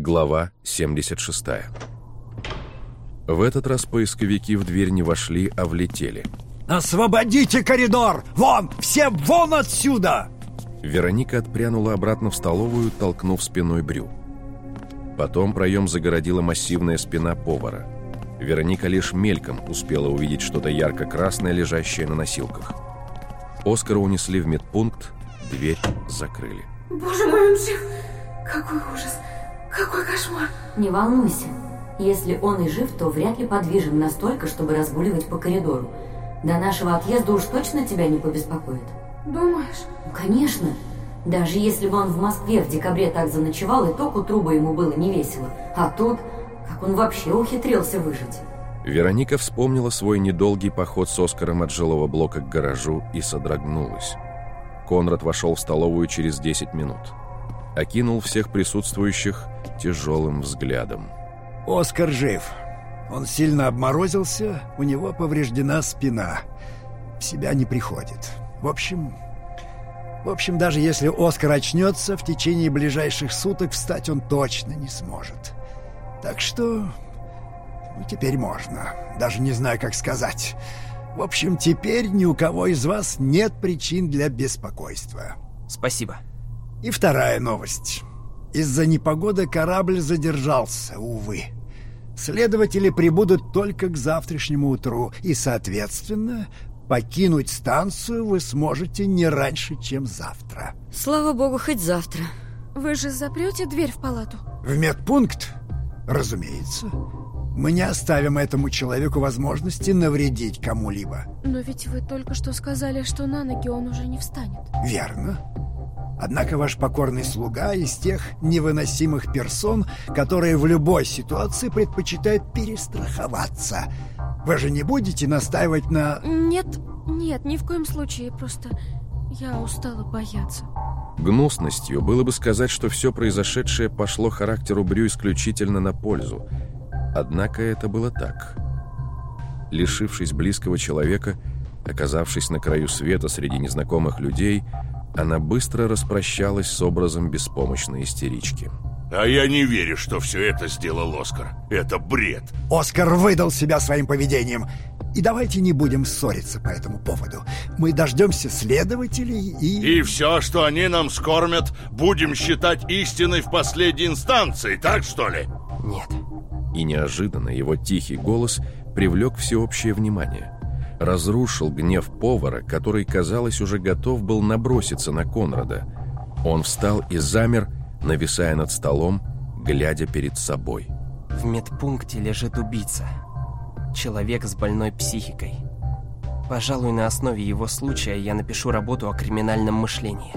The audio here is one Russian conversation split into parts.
Глава 76 В этот раз поисковики в дверь не вошли, а влетели. «Освободите коридор! Вон! Все вон отсюда!» Вероника отпрянула обратно в столовую, толкнув спиной Брю. Потом проем загородила массивная спина повара. Вероника лишь мельком успела увидеть что-то ярко-красное, лежащее на носилках. Оскара унесли в медпункт, дверь закрыли. Боже мой, он жив! Какой ужас! Какой кошмар! Не волнуйся. Если он и жив, то вряд ли подвижен настолько, чтобы разгуливать по коридору. До нашего отъезда уж точно тебя не побеспокоит. Думаешь? Ну, конечно. Даже если бы он в Москве в декабре так заночевал, и то к утру бы ему было не весело. А тут, как он вообще ухитрился выжить? Вероника вспомнила свой недолгий поход с Оскаром от жилого блока к гаражу и содрогнулась. Конрад вошел в столовую через 10 минут. Окинул всех присутствующих тяжелым взглядом. Оскар жив. Он сильно обморозился, у него повреждена спина. В себя не приходит. В общем... В общем, даже если Оскар очнется, в течение ближайших суток встать он точно не сможет. Так что... Ну, теперь можно. Даже не знаю, как сказать. В общем, теперь ни у кого из вас нет причин для беспокойства. Спасибо. И вторая новость. Из-за непогоды корабль задержался, увы. Следователи прибудут только к завтрашнему утру, и, соответственно, покинуть станцию вы сможете не раньше, чем завтра. Слава богу, хоть завтра. Вы же запрете дверь в палату? В медпункт? Разумеется. Мы не оставим этому человеку возможности навредить кому-либо. Но ведь вы только что сказали, что на ноги он уже не встанет. Верно. Однако ваш покорный слуга из тех невыносимых персон, которые в любой ситуации предпочитают перестраховаться. Вы же не будете настаивать на... Нет, нет, ни в коем случае, просто я устала бояться. Гнусностью было бы сказать, что все произошедшее пошло характеру Брю исключительно на пользу. Однако это было так. Лишившись близкого человека, оказавшись на краю света среди незнакомых людей, она быстро распрощалась с образом беспомощной истерички. А я не верю, что все это сделал Оскар. Это бред. Оскар выдал себя своим поведением. И давайте не будем ссориться по этому поводу. Мы дождемся следователей и... И все, что они нам скормят, будем считать истиной в последней инстанции, так что ли? Нет. И неожиданно его тихий голос привлек всеобщее внимание разрушил гнев повара, который, казалось, уже готов был наброситься на Конрада. Он встал и замер, нависая над столом, глядя перед собой. В медпункте лежит убийца. Человек с больной психикой. Пожалуй, на основе его случая я напишу работу о криминальном мышлении.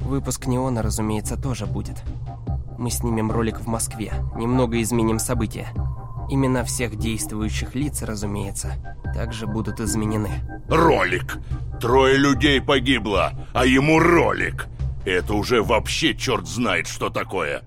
Выпуск «Неона», разумеется, тоже будет. Мы снимем ролик в Москве, немного изменим события. Имена всех действующих лиц, разумеется, также будут изменены. Ролик! Трое людей погибло, а ему ролик! Это уже вообще черт знает, что такое.